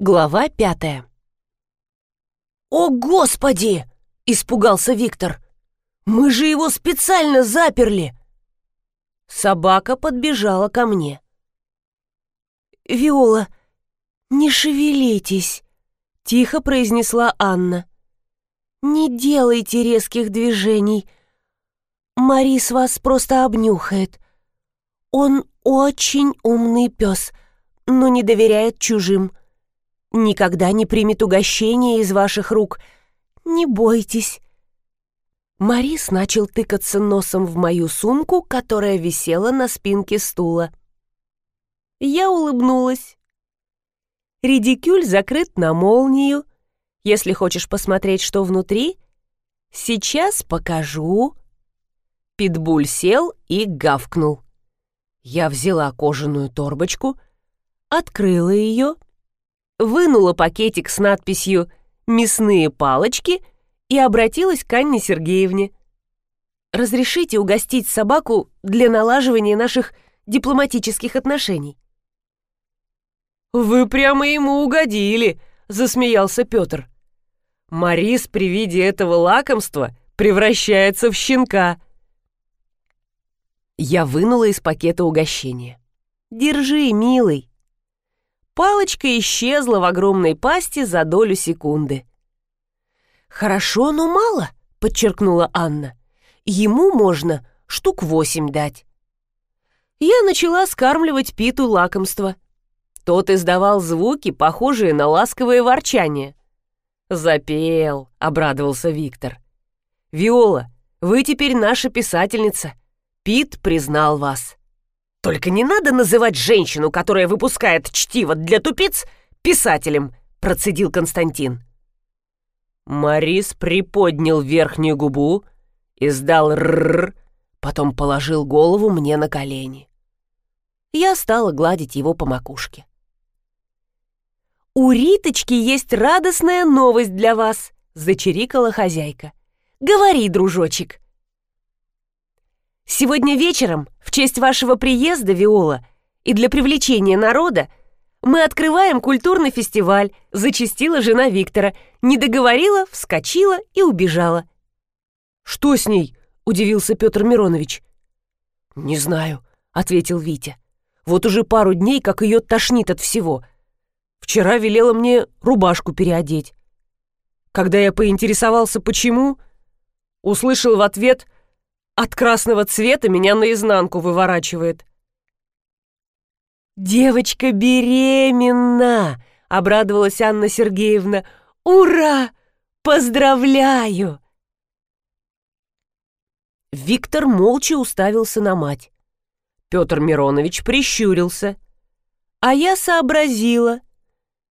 Глава пятая. «О, Господи!» — испугался Виктор. «Мы же его специально заперли!» Собака подбежала ко мне. «Виола, не шевелитесь!» — тихо произнесла Анна. «Не делайте резких движений. Марис вас просто обнюхает. Он очень умный пес, но не доверяет чужим» никогда не примет угощение из ваших рук. Не бойтесь». Марис начал тыкаться носом в мою сумку, которая висела на спинке стула. Я улыбнулась. Редикюль закрыт на молнию. Если хочешь посмотреть, что внутри, сейчас покажу. Питбуль сел и гавкнул. Я взяла кожаную торбочку, открыла ее — вынула пакетик с надписью «Мясные палочки» и обратилась к Анне Сергеевне. «Разрешите угостить собаку для налаживания наших дипломатических отношений?» «Вы прямо ему угодили», — засмеялся Петр. Марис при виде этого лакомства превращается в щенка. Я вынула из пакета угощение. «Держи, милый». Палочка исчезла в огромной пасти за долю секунды. «Хорошо, но мало», — подчеркнула Анна. «Ему можно штук восемь дать». Я начала скармливать Питу лакомство. Тот издавал звуки, похожие на ласковое ворчание. «Запел», — обрадовался Виктор. «Виола, вы теперь наша писательница. Пит признал вас». Только не надо называть женщину, которая выпускает чтиво для тупиц, писателем, процедил Константин. Марис приподнял верхнюю губу, издал «рррр», потом положил голову мне на колени. Я стала гладить его по макушке. «У Риточки есть радостная новость для вас», — зачирикала хозяйка. «Говори, дружочек». Сегодня вечером, в честь вашего приезда, Виола, и для привлечения народа, мы открываем культурный фестиваль, зачастила жена Виктора, не договорила, вскочила и убежала. Что с ней? удивился Петр Миронович. Не знаю, ответил Витя. Вот уже пару дней, как ее тошнит от всего. Вчера велела мне рубашку переодеть. Когда я поинтересовался, почему, услышал в ответ — от красного цвета меня наизнанку выворачивает. «Девочка беременна!» — обрадовалась Анна Сергеевна. «Ура! Поздравляю!» Виктор молча уставился на мать. Петр Миронович прищурился. А я сообразила.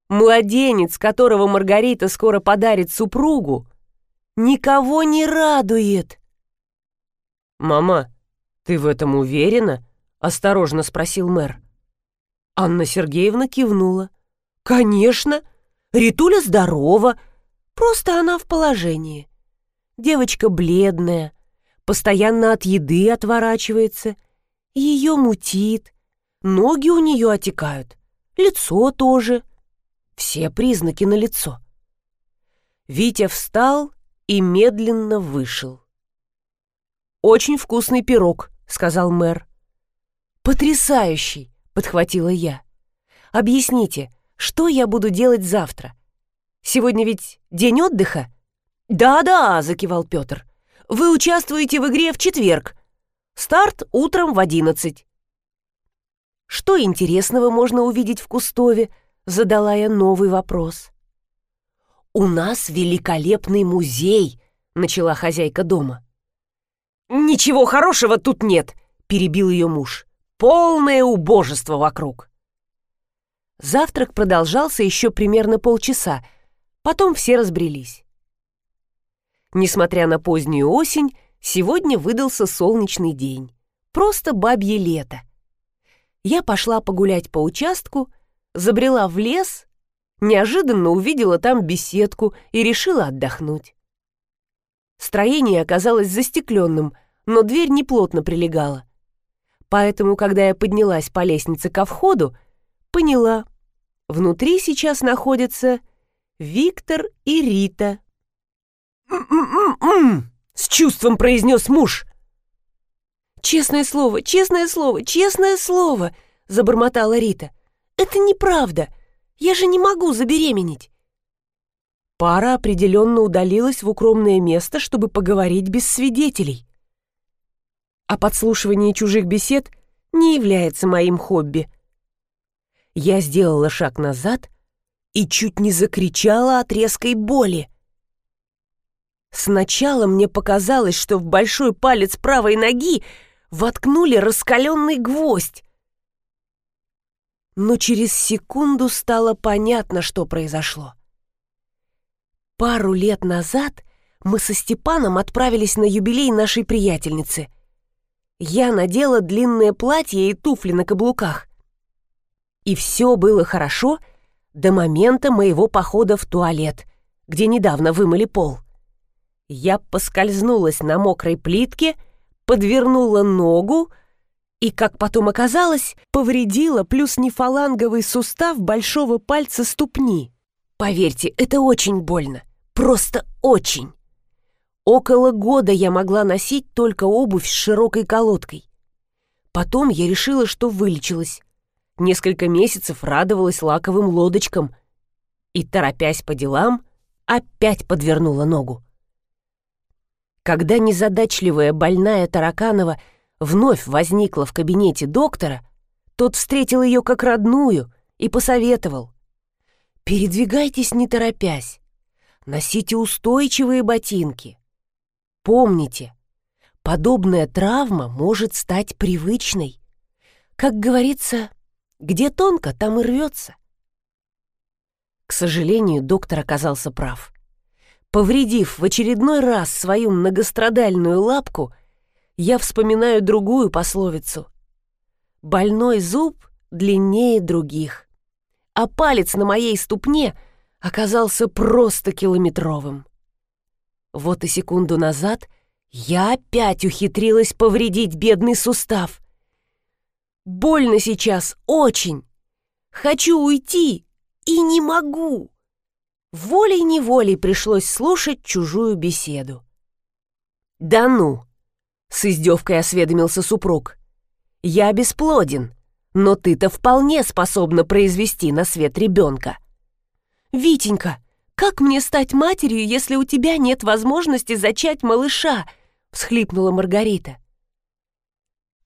Младенец, которого Маргарита скоро подарит супругу, никого не радует. «Мама, ты в этом уверена?» — осторожно спросил мэр. Анна Сергеевна кивнула. «Конечно! Ритуля здорова, просто она в положении. Девочка бледная, постоянно от еды отворачивается, ее мутит, ноги у нее отекают, лицо тоже. Все признаки на лицо. Витя встал и медленно вышел. «Очень вкусный пирог», — сказал мэр. «Потрясающий!» — подхватила я. «Объясните, что я буду делать завтра? Сегодня ведь день отдыха?» «Да-да», — закивал Петр. «Вы участвуете в игре в четверг. Старт утром в одиннадцать». «Что интересного можно увидеть в Кустове?» — задала я новый вопрос. «У нас великолепный музей», — начала хозяйка дома. «Ничего хорошего тут нет», — перебил ее муж. «Полное убожество вокруг». Завтрак продолжался еще примерно полчаса, потом все разбрелись. Несмотря на позднюю осень, сегодня выдался солнечный день. Просто бабье лето. Я пошла погулять по участку, забрела в лес, неожиданно увидела там беседку и решила отдохнуть. Строение оказалось застекленным, но дверь неплотно прилегала. Поэтому, когда я поднялась по лестнице ко входу, поняла, Внутри сейчас находятся Виктор и Рита. «М-м-м-м!» — с чувством произнес муж. «Честное слово, честное слово, честное слово!» — забормотала Рита. «Это неправда. Я же не могу забеременеть». Пара определенно удалилась в укромное место, чтобы поговорить без свидетелей. А подслушивание чужих бесед не является моим хобби. Я сделала шаг назад и чуть не закричала от резкой боли. Сначала мне показалось, что в большой палец правой ноги воткнули раскаленный гвоздь. Но через секунду стало понятно, что произошло. Пару лет назад мы со Степаном отправились на юбилей нашей приятельницы. Я надела длинное платье и туфли на каблуках. И все было хорошо до момента моего похода в туалет, где недавно вымыли пол. Я поскользнулась на мокрой плитке, подвернула ногу и, как потом оказалось, повредила плюс нефаланговый сустав большого пальца ступни. Поверьте, это очень больно. Просто очень. Около года я могла носить только обувь с широкой колодкой. Потом я решила, что вылечилась. Несколько месяцев радовалась лаковым лодочкам и, торопясь по делам, опять подвернула ногу. Когда незадачливая больная Тараканова вновь возникла в кабинете доктора, тот встретил ее как родную и посоветовал. «Передвигайтесь не торопясь. Носите устойчивые ботинки. Помните, подобная травма может стать привычной. Как говорится, где тонко, там и рвется. К сожалению, доктор оказался прав. Повредив в очередной раз свою многострадальную лапку, я вспоминаю другую пословицу. «Больной зуб длиннее других», а палец на моей ступне — оказался просто километровым. Вот и секунду назад я опять ухитрилась повредить бедный сустав. Больно сейчас, очень. Хочу уйти и не могу. Волей-неволей пришлось слушать чужую беседу. «Да ну!» — с издевкой осведомился супруг. «Я бесплоден, но ты-то вполне способна произвести на свет ребенка». «Витенька, как мне стать матерью, если у тебя нет возможности зачать малыша?» — всхлипнула Маргарита.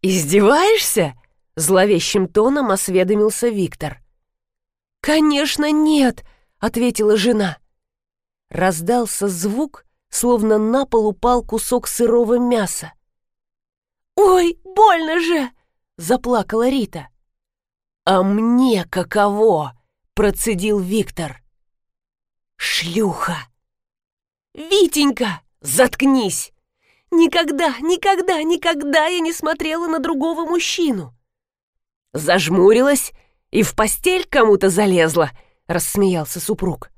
«Издеваешься?» — зловещим тоном осведомился Виктор. «Конечно нет!» — ответила жена. Раздался звук, словно на пол упал кусок сырого мяса. «Ой, больно же!» — заплакала Рита. «А мне каково?» — процедил Виктор. «Шлюха!» «Витенька, заткнись! Никогда, никогда, никогда я не смотрела на другого мужчину!» «Зажмурилась и в постель кому-то залезла!» — рассмеялся супруг.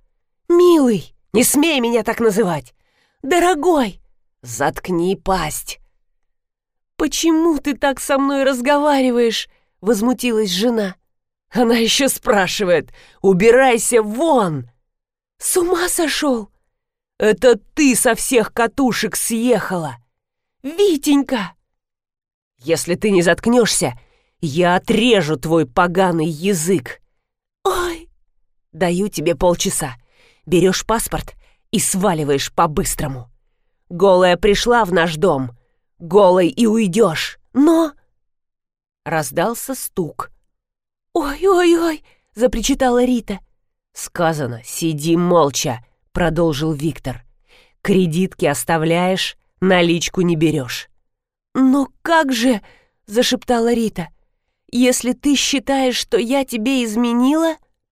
«Милый, не смей меня так называть! Дорогой, заткни пасть!» «Почему ты так со мной разговариваешь?» — возмутилась жена. Она еще спрашивает «Убирайся вон!» «С ума сошел!» «Это ты со всех катушек съехала!» «Витенька!» «Если ты не заткнешься, я отрежу твой поганый язык!» «Ой!» «Даю тебе полчаса. Берешь паспорт и сваливаешь по-быстрому. Голая пришла в наш дом, голой и уйдешь, но...» Раздался стук. «Ой-ой-ой!» — запричитала Рита. «Сказано, сиди молча», — продолжил Виктор. «Кредитки оставляешь, наличку не берешь». «Но как же», — зашептала Рита, «если ты считаешь, что я тебе изменила...»